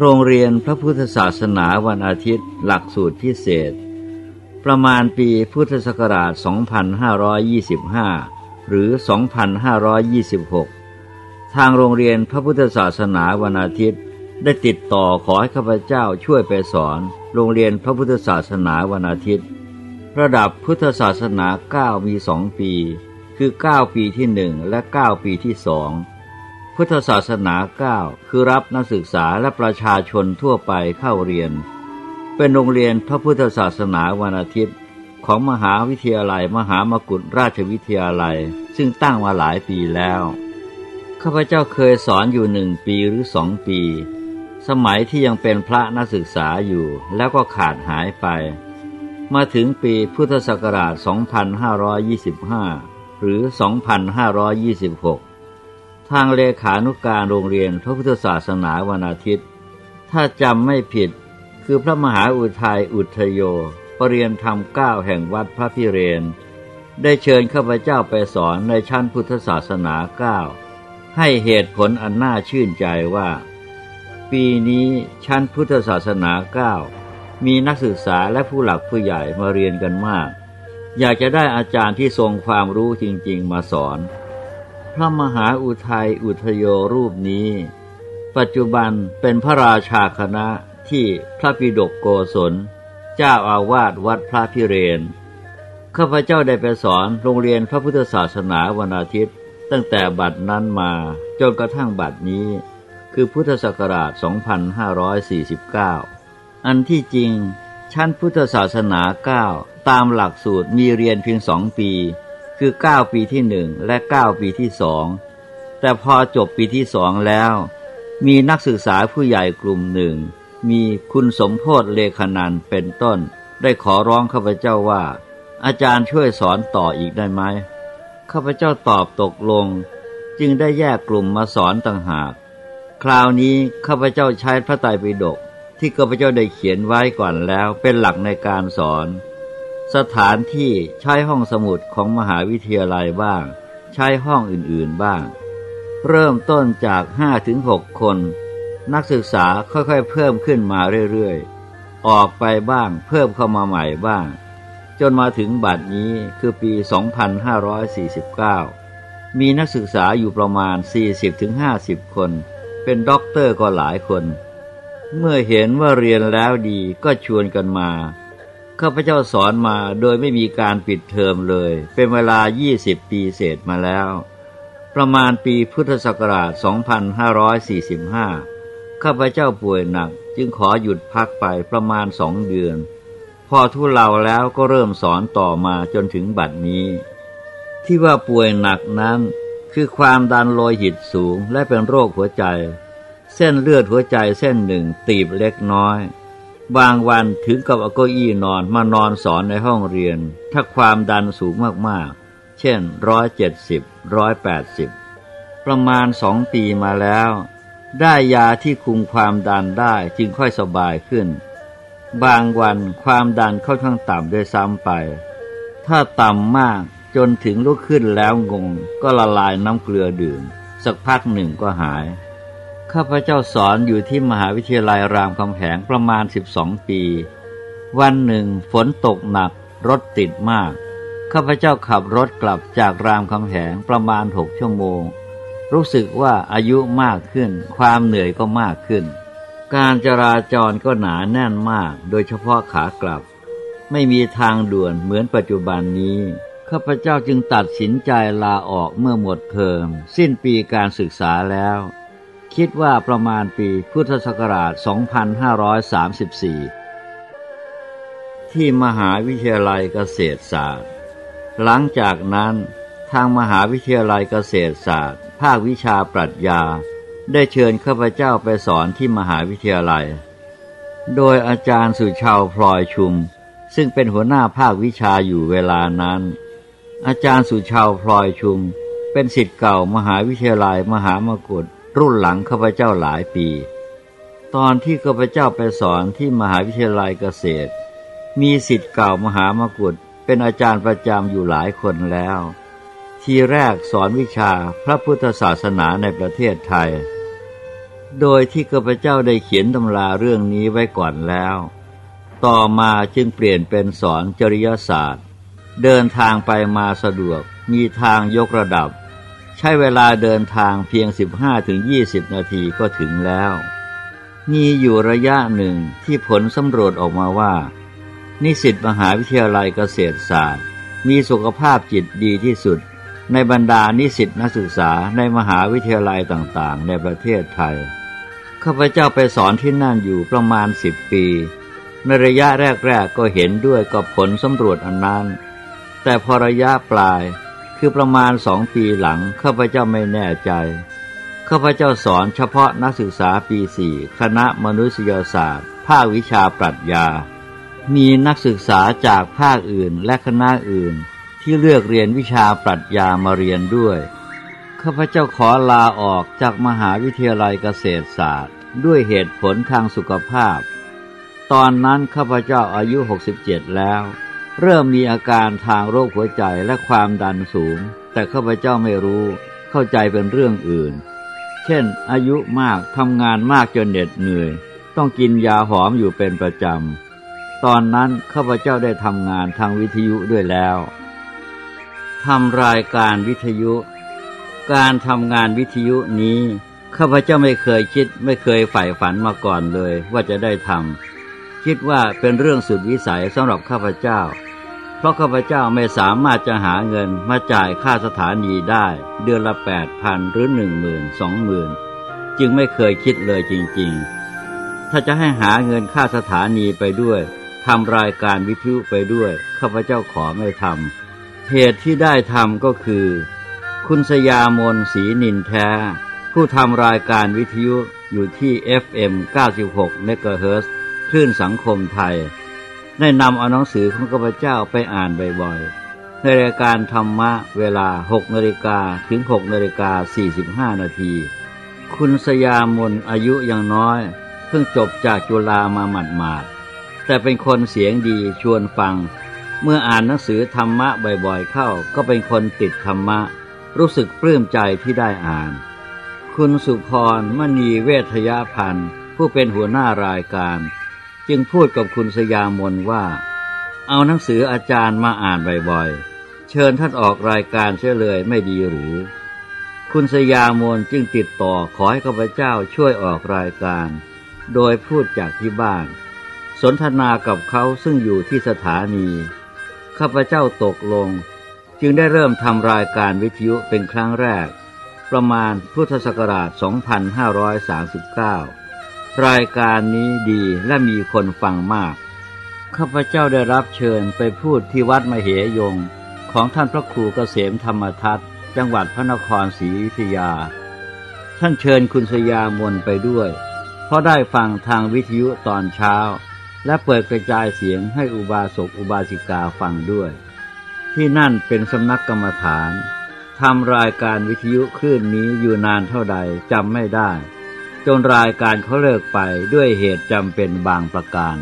โรงเรียนพระพุทธศาสนาวันอาทิตย์ หลักสูตรพิเศษ ประมาณปีพุทธศักราช 2525 หรือ 2526 ทางโรงเรียนพระพุทธศาสนาวันอาทิตย์ ได้ติดต่อขอให้ข้าพเจ้าช่วยไปสอน โรงเรียนพระพุทธศาสนาวันอาทิตย์ ระดับพุทธศาสนา 9 มีสองปี คือ 9 ปีที่หนึ่งและ 9 ปีที่สอง พุทธศาสนา 9 คือรับนักศึกษาและประชาชนทั่วไปเข้าเรียน เป็นโรงเรียนพระพุทธศาสนาวันอาทิตย์ ของมหาวิทยาลัยมหามกุฏราชวิทยาลัย ซึ่งตั้งมาหลายปีแล้ว ข้าพเจ้าเคยสอนอยู่หนึ่งปีหรือสองปี สมัยที่ยังเป็นพระนักศึกษาอยู่แล้วก็ขาดหายไป มาถึงปีพุทธศักราช 2525 หรือ 2526 ทางเลขานุกการโรงเรียนพระพุทธศาสนาวันอาทิตย์ ถ้าจำไม่ผิดคือพระมหาอุทัยอุทโยปรริยนธรรมเก้าแห่งวัดพระพิเรน ได้เชิญข้าพเจ้าไปสอนในชั้นพุทธศาสนาเก้าให้เหตุผลอันน่าชื่นใจว่า ปีนี้ชั้นพุทธศาสนาเก้ามีนักศึกษาและผู้หลักผู้ใหญ่มาเรียนกันมาก อยากจะได้อาจารย์ที่ทรงความรู้จริง ๆ มาสอน พระมหาอุทัยอุทโยรูปนี้ ปัจจุบันเป็นพระราชาคณะที่พระปิดกโกศล เจ้าอาวาสวัดพระพิเรนข้าพเจ้าได้ไปสอนโรงเรียนพระพุทธศาสนาวันอาทิตย์ ตั้งแต่บัดนั้นมาจนกระทั่งบัดนี้ คือพุทธศักราช 2549 อันที่จริง ชั้นพุทธศาสนา 9 ตามหลักสูตรมีเรียนเพียงสองปี คือ9ปีที่หนึ่งและ9ปีที่สองแต่พอจบปีที่สองแล้ว มีนักศึกษาผู้ใหญ่กลุ่มหนึ่ง มีคุณสมโพธเลขนันเป็นต้น ได้ขอร้องข้าพเจ้าว่า อาจารย์ช่วยสอนต่ออีกได้ไหมข้าพเจ้าตอบตกลง จึงได้แยกกลุ่มมาสอนต่างหาก คราวนี้ข้าพเจ้าใช้พระไตรปิฎกที่ข้าพเจ้าได้เขียนไว้ก่อนแล้วเป็นหลักในการสอน สถานที่ใช้ห้องสมุดของมหาวิทยาลัยบ้าง ใช้ห้องอื่นๆบ้าง เริ่มต้นจากห้าถึงหกคน นักศึกษาค่อยๆเพิ่มขึ้นมาเรื่อยๆ ออกไปบ้างเพิ่มเข้ามาใหม่บ้าง จนมาถึงบัดนี้คือปี 2549 มีนักศึกษาอยู่ประมาณ 40-50 คน เป็นด็อกเตอร์ก็หลายคน เมื่อเห็นว่าเรียนแล้วดีก็ชวนกันมา ข้าพเจ้าสอนมาโดยไม่มีการปิดเทอมเลย เป็นเวลา 20 ปีเศษมาแล้ว ประมาณปีพุทธศักราช 2545 ข้าพเจ้าป่วยหนักจึงขอหยุดพักไปประมาณสองเดือน พอทุเลาแล้วก็เริ่มสอนต่อมาจนถึงบัดนี้ ที่ว่าป่วยหนักนั้น คือความดันโลหิตสูงและเป็นโรคหัวใจ เส้นเลือดหัวใจเส้นหนึ่งตีบเล็กน้อย บางวันถึงกับเอาเก้าอี้นอนมานอนสอนในห้องเรียน ถ้าความดันสูงมากๆ เช่นร้อยเจ็ดสิบร้อยแปดสิบประมาณสองปีมาแล้ว ได้ยาที่คุมความดันได้จึงค่อยสบายขึ้น บางวันความดันค่อนข้างต่ำด้วยซ้ำไป ถ้าต่ำมากจนถึงลุกขึ้นแล้วงง ก็ละลายน้ำเกลือดื่ม สักพักหนึ่งก็หาย ข้าพเจ้าสอนอยู่ที่มหาวิทยาลัยรามคำแหงประมาณ 12 ปี วันหนึ่งฝนตกหนัก รถติดมาก ข้าพเจ้าขับรถกลับจากรามคำแหงประมาณหกชั่วโมง รู้สึกว่าอายุมากขึ้น ความเหนื่อยก็มากขึ้น การจราจรก็หนาแน่นมาก โดยเฉพาะขากลับ ไม่มีทางด่วนเหมือนปัจจุบันนี้ข้าพเจ้าจึงตัดสินใจลาออกเมื่อหมดเทอม สิ้นปีการศึกษาแล้ว คิดว่าประมาณปีพุทธศักราช 2534 ที่มหาวิทยาลัยเกษตรศาสตร์ หลังจากนั้นทางมหาวิทยาลัยเกษตรศาสตร์ ภาควิชาปรัชญา ได้เชิญข้าพเจ้าไปสอนที่มหาวิทยาลัย โดยอาจารย์สุชาวพลอยชุม ซึ่งเป็นหัวหน้าภาควิชาอยู่เวลานั้น อาจารย์สุชาวพลอยชุม เป็นสิทธิ์เก่ามหาวิทยาลัยมหามกุฏ รุ่นหลังข้าพเจ้าหลายปี ตอนที่ข้าพเจ้าไปสอนที่มหาวิทยาลัยเกษตร มีสิทธิ์เก่ามหามกุฏเป็นอาจารย์ประจำอยู่หลายคนแล้ว ทีแรกสอนวิชาพระพุทธศาสนาในประเทศไทย โดยที่ข้าพเจ้าได้เขียนตำราเรื่องนี้ไว้ก่อนแล้ว ต่อมาจึงเปลี่ยนเป็นสอนจริยศาสตร์ เดินทางไปมาสะดวกมีทางยกระดับ ใช้เวลาเดินทางเพียง 15-20 นาทีก็ถึงแล้ว มีอยู่ระยะหนึ่งที่ผลสำรวจออกมาว่า นิสิตมหาวิทยาลัยเกษตรศาสตร์ มีสุขภาพจิตดีที่สุด ในบรรดานิสิตนักศึกษาในมหาวิทยาลัยต่างๆ ในประเทศไทย ข้าพเจ้าไปสอนที่นั่นอยู่ประมาณสิบปี ในระยะแรก ๆ ก็เห็นด้วยกับผลสำรวจอันนั้น แต่พอระยะปลาย คือประมาณสองปีหลังข้าพเจ้าไม่แน่ใจข้าพเจ้าสอนเฉพาะนักศึกษาปีสี่คณะมนุษยศาสตร์ ภาควิชาปรัชญา มีนักศึกษาจากภาคอื่นและคณะอื่น ที่เลือกเรียนวิชาปรัชญามาเรียนด้วยข้าพเจ้าขอลาออกจากมหาวิทยาลัยเกษตรศาสตร์ ด้วยเหตุผลทางสุขภาพ ตอนนั้นข้าพเจ้าอายุ 67 แล้ว เริ่มมีอาการทางโรคหัวใจและความดันสูง แต่ข้าพเจ้าไม่รู้ เข้าใจเป็นเรื่องอื่น เช่น อายุมากทำงานมากจนเหน็ดเหนื่อย ต้องกินยาหอมอยู่เป็นประจำ ตอนนั้นข้าพเจ้าได้ทำงานทางวิทยุด้วยแล้วทำรายการวิทยุ การทำงานวิทยุนี้ข้าพเจ้าไม่เคยคิดไม่เคยใฝ่ฝันมาก่อนเลยว่าจะได้ทำ คิดว่าเป็นเรื่องสุดวิสัยสำหรับข้าพเจ้า เพราะข้าพเจ้าไม่สามารถจะหาเงินมาจ่ายค่าสถานีได้ เดือนละแปดพันหรือหนึ่งหมื่นสองหมื่นจึงไม่เคยคิดเลยจริง ๆ ถ้าจะให้หาเงินค่าสถานีไปด้วยทำรายการวิทยุไปด้วย ข้าพเจ้าขอไม่ทำเหตุที่ได้ทำก็คือ คุณสยามนสีนินแท้ ผู้ทำรายการวิทยุอยู่ที่ FM 96เมกะเฮิร์ คลื่นสังคมไทย ได้นำเอาหนังสือของข้าพเจ้าไปอ่านบ่อยๆ ในรายการธรรมะเวลา6นาฬิกาถึง6นาฬิกา45นาที คุณสยามนอายุยังน้อย เพิ่งจบจากจุฬามาหมาดๆ แต่เป็นคนเสียงดีชวนฟัง เมื่ออ่านหนังสือธรรมะบ่อยๆ เข้าก็เป็นคนติดธรรมะ รู้สึกปลื้มใจที่ได้อ่าน คุณสุพรมณีเวทยาพันธ์ผู้เป็นหัวหน้ารายการ จึงพูดกับคุณสยามนว่า เอาหนังสืออาจารย์มาอ่านบ่อยๆ เชิญท่านออกรายการเสียเลยไม่ดีหรือ คุณสยามนจึงติดต่อขอให้ข้าพเจ้าช่วยออกรายการ โดยพูดจากที่บ้าน สนทนากับเขาซึ่งอยู่ที่สถานี ข้าพเจ้าตกลง จึงได้เริ่มทำรายการวิทยุเป็นครั้งแรก ประมาณพุทธศักราช 2539 รายการนี้ดีและมีคนฟังมาก ข้าพเจ้าได้รับเชิญไปพูดที่วัดมเหยง ของท่านพระครูเกษมธรรมทัตจังหวัดพระนครศรีอยุธยา ท่านเชิญคุณสยามนไปด้วย เพราะได้ฟังทางวิทยุตอนเช้า และเปิดกระจายเสียงให้อุบาสกอุบาสิกาฟังด้วย ที่นั่นเป็นสำนักกรรมฐานทำรายการวิทยุคลื่นนี้อยู่นานเท่าใดจำไม่ได้ จนรายการเขาเลิกไปด้วยเหตุจำเป็นบางประการ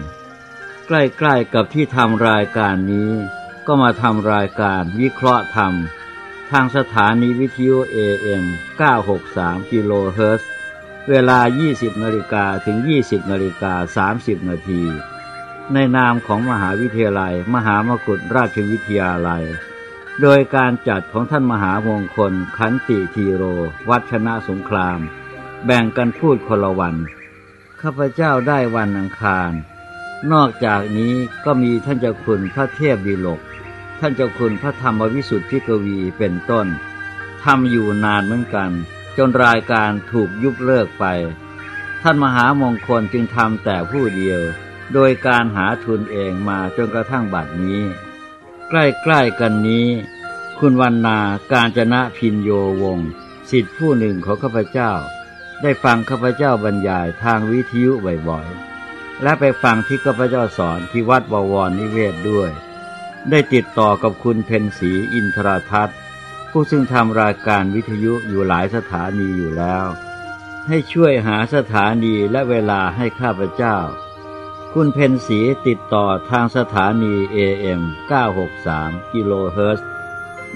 ใกล้ๆกับที่ทำรายการนี้ ก็มาทำรายการวิเคราะห์ธรรม ทางสถานีวิทยุ AM 963กิโลเฮิรตซ์เวลา 20นาฬิกาถึง 20นาฬิกา30นาทีในนามของมหาวิทยาลัย มหามกุฏราชวิทยาลัย โดยการจัดของท่านมหามงคล ขันติทีโร วัชนะสงคราม แบ่งกันพูดคนละวัน ข้าพเจ้าได้วันอังคาร นอกจากนี้ก็มีท่านเจ้าคุณพระเทพดีลก ท่านเจ้าคุณพระธรรมวิสุทธิกวีเป็นต้นทำอยู่นานเหมือนกัน จนรายการถูกยุบเลิกไป ท่านมหามงคลจึงทำแต่ผู้เดียว โดยการหาทุนเองมาจนกระทั่งบัดนี้ ใกล้ๆกันนี้ คุณวันนาการจนะพินโยวง สิทธิผู้หนึ่งของข้าพเจ้า ได้ฟังข้าพเจ้าบรรยายทางวิทยุบ่อยๆ และไปฟังที่ข้าพเจ้าสอนที่วัดบวรนิเวศด้วย ได้ติดต่อกับคุณเพนสีอินทราทัศน์ผู้ซึ่งทำรายการวิทยุอยู่หลายสถานีอยู่แล้ว ให้ช่วยหาสถานีและเวลาให้ข้าพเจ้า คุณเพนสีติดต่อทางสถานี AM 963 กิโลเฮิรตซ์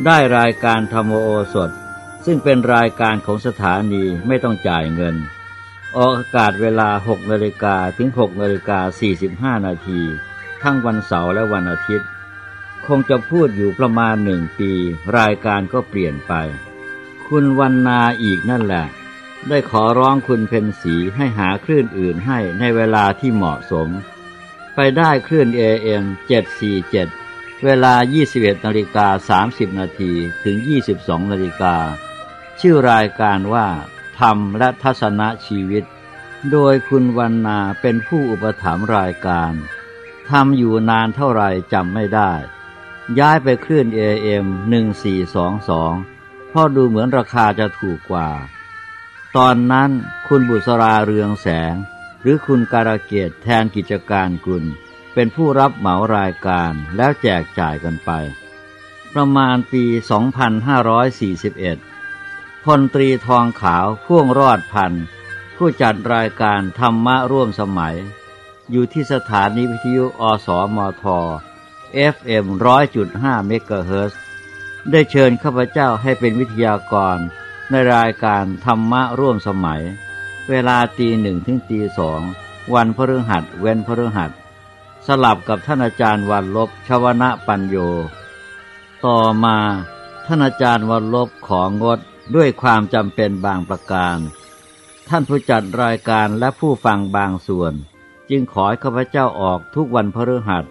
ได้รายการธรรมโอสถ ซึ่งเป็นรายการของสถานีไม่ต้องจ่ายเงิน ออกอากาศเวลา 6นาฬิกาถึง6นาฬิกา45 นาที ทั้งวันเสาร์และวันอาทิตย์ คงจะพูดอยู่ประมาณหนึ่งปี รายการก็เปลี่ยนไป คุณวันนาอีกนั่นแหละ ได้ขอร้องคุณเพนสีให้หาคลื่นอื่นให้ในเวลาที่เหมาะสม ไปได้คลื่น AM 747เวลา 21นาฬิกา30 นาที ถึง 22 นาฬิกา ชื่อรายการว่า ธรรมและทัศนชีวิต โดยคุณวันนาเป็นผู้อุปถัมภ์รายการทำอยู่นานเท่าไรจำไม่ได้ ย้ายไปคลื่น AM 1422เพราะดูเหมือนราคาจะถูกกว่า ตอนนั้นคุณบุษราเรืองแสง หรือคุณการเกตแทนกิจการกุล เป็นผู้รับเหมารายการแล้วแจกจ่ายกันไป ประมาณปี 2541 ลตรีทองขาวพ่วงรอดพันผู้จัดรายการธรรมะร่วมสมัย อยู่ที่สถานีวิทยุอสอมท FM 100.5เมกะเฮิรตซ์ได้เชิญข้าพเจ้าให้เป็นวิทยากร ในรายการธรรมะร่วมสมัย เวลาตีหนึ่งถึงตีสองวันพฤหัสเว้นพฤหัส สลับกับท่านอาจารย์วันลบชวนะปัญโย ต่อมาท่านอาจารย์วันลบของงด ด้วยความจำเป็นบางประการ ท่านผู้จัดรายการและผู้ฟังบางส่วน จึงขอให้ข้าพเจ้าออกทุกวันพฤหัส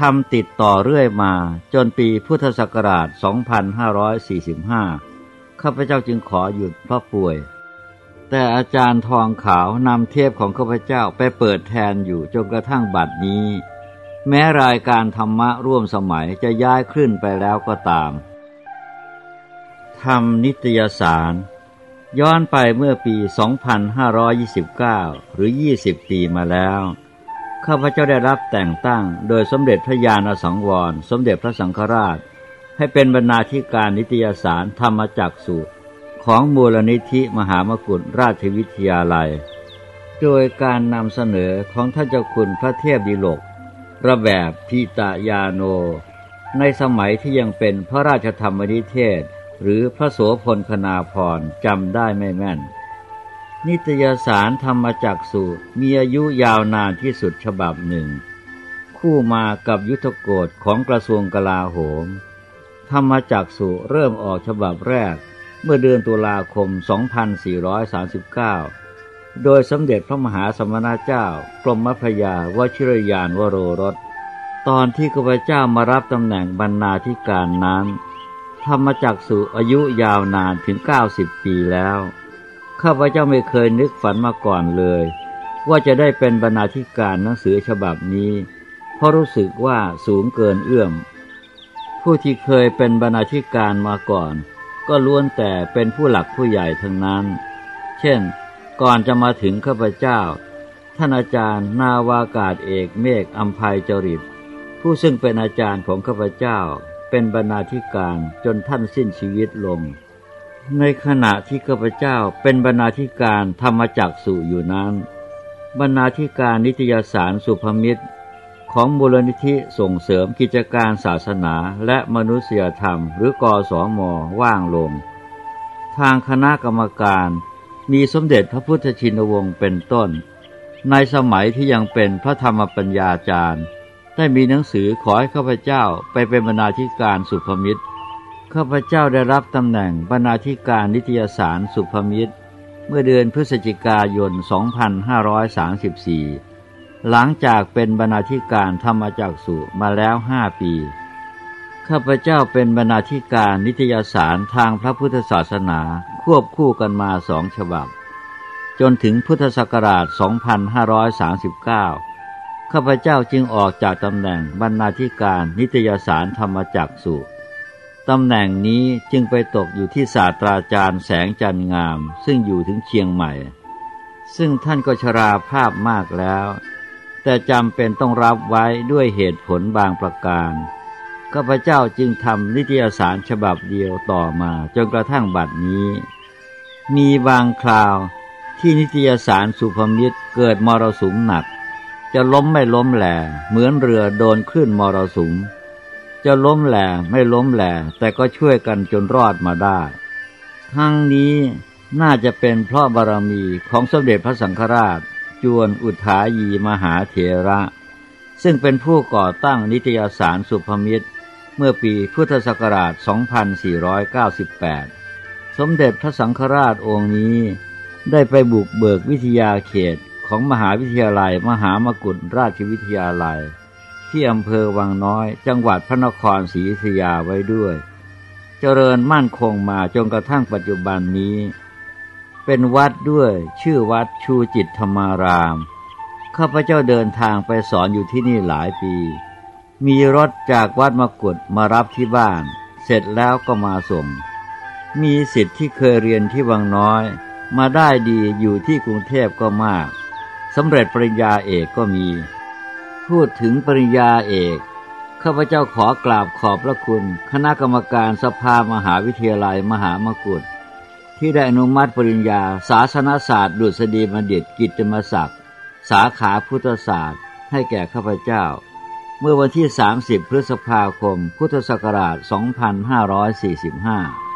ทำติดต่อเรื่อยมาจนปีพุทธศักราช 2545 ข้าพเจ้าจึงขอหยุดเพราะป่วย แต่อาจารย์ทองขาวนำเทพของข้าพเจ้าไปเปิดแทนอยู่จนกระทั่งบัดนี้ แม้รายการธรรมะร่วมสมัยจะย้ายขึ้นไปแล้วก็ตาม ทำนิตยสาร ย้อนไปเมื่อปี 2529 หรือ 20 ปีมาแล้ว ข้าพเจ้าได้รับแต่งตั้งโดยสมเด็จพระญาณสังวร สมเด็จพระสังฆราช ให้เป็นบรรณาธิการนิตยสารธรรมจักสุของมูลนิธิมหามกุฏราชวิทยาลัย โดยการนำเสนอของท่านเจ้าคุณพระเทพดิลก ระแบบพิตายาโน ในสมัยที่ยังเป็นพระราชธรรมนิเทศ หรือพระโสพลคนาพรจำได้ไม่แม่น นิตยสารธรรมจักสุมีอายุยาวนานที่สุดฉบับหนึ่ง คู่มากับยุทธโกศของกระทรวงกลาโหม ธรรมจักสุเริ่มออกฉบับแรกเมื่อเดือนตุลาคม 2439 โดยสมเด็จพระมหาสมณเจ้ากรมพระยาวชิรยานวโรรส ตอนที่ข้าพเจ้ามารับตำแหน่งบรรณาธิการนั้น ธรรมจักสุอายุยาวนานถึงเก้าสิบปีแล้ว ข้าพเจ้าไม่เคยนึกฝันมาก่อนเลย ว่าจะได้เป็นบรรณาธิการหนังสือฉบับนี้ เพราะรู้สึกว่าสูงเกินเอื้อม ผู้ที่เคยเป็นบรรณาธิการมาก่อน ก็ล้วนแต่เป็นผู้หลักผู้ใหญ่ทั้งนั้น เช่น ก่อนจะมาถึงข้าพเจ้า ท่านอาจารย์นาวากาศเอกเมฆอัมภัยจริตผู้ซึ่งเป็นอาจารย์ของข้าพเจ้า เป็นบรรณาธิการจนท่านสิ้นชีวิตลง ในขณะที่ข้าพเจ้าเป็นบรรณาธิการธรรมจักสุอยู่นั้น บรรณาธิการนิตยสารสุภมิตร ของมูลนิธิส่งเสริมกิจการศาสนาและมนุษยธรรม หรือกอสอมอว่างลง ทางคณะกรรมการมีสมเด็จพระพุทธชินวงศ์เป็นต้น ในสมัยที่ยังเป็นพระธรรมปัญญาจารย์ ได้มีหนังสือขอให้ข้าพเจ้าไปเป็นบรรณาธิการสุภมิตร ข้าพเจ้าได้รับตำแหน่งบรรณาธิการนิตยสารสุภมิตร เมื่อเดือนพฤศจิกายน 2534 หลังจากเป็นบรรณาธิการธรรมจักสุมาแล้วห้าปี ข้าพเจ้าเป็นบรรณาธิการนิตยสารทางพระพุทธศาสนาควบคู่กันมาสองฉบับ จนถึงพุทธศักราช 2539 ข้าพเจ้าจึงออกจากตำแหน่งบรรณาธิการนิตยสารธรรมจักสุตำแหน่งนี้จึงไปตกอยู่ที่ศาสตราจารย์แสงจันงาม ซึ่งอยู่ถึงเชียงใหม่ ซึ่งท่านก็ชราภาพมากแล้ว แต่จำเป็นต้องรับไว้ด้วยเหตุผลบางประการข้าพเจ้าจึงทำนิตยสารฉบับเดียวต่อมาจนกระทั่งบัดนี้ มีบางคราวที่นิตยสารสุภมิตรเกิดมรสุมหนัก จะล้มไม่ล้มแหล่เหมือนเรือโดนคลื่นมรสุม จะล้มแหล่ไม่ล้มแหล่แต่ก็ช่วยกันจนรอดมาได้ทั้งนี้น่าจะเป็นเพราะบารมีของสมเด็จพระสังฆราช จวนอุทายีมหาเถระ ซึ่งเป็นผู้ก่อตั้งนิตยสารสุภมิตร เมื่อปีพุทธศักราช 2498 สมเด็จพระสังฆราชองค์นี้ได้ไปบุกเบิกวิทยาเขต ของมหาวิทยาลัยมหามกุฏราชวิทยาลัย ที่อำเภอวังน้อย จังหวัดพระนครศรีอยุธยาไว้ด้วย เจริญมั่นคงมาจนกระทั่งปัจจุบันนี้ เป็นวัดด้วยชื่อวัดชูจิตธรรมาราม ข้าพเจ้าเดินทางไปสอนอยู่ที่นี่หลายปี มีรถจากวัดมกุฏมารับที่บ้าน เสร็จแล้วก็มาส่ง มีสิทธิ์ที่เคยเรียนที่วังน้อย มาได้ดีอยู่ที่กรุงเทพก็มาก สำเร็จปริญญาเอกก็มี พูดถึงปริญญาเอกข้าพเจ้าขอกราบขอบพระคุณ คณะกรรมการสภามหาวิทยาลัยมหามกุฏที่ได้อนุมัติปริญญา ศาสนศาสตร์ ดุษฎีบัณฑิตกิตติมศักดิ์สาขาพุทธศาสตร์ ให้แก่ข้าพเจ้า เมื่อวันที่ 30 พฤษภาคม พุทธศักราช 2545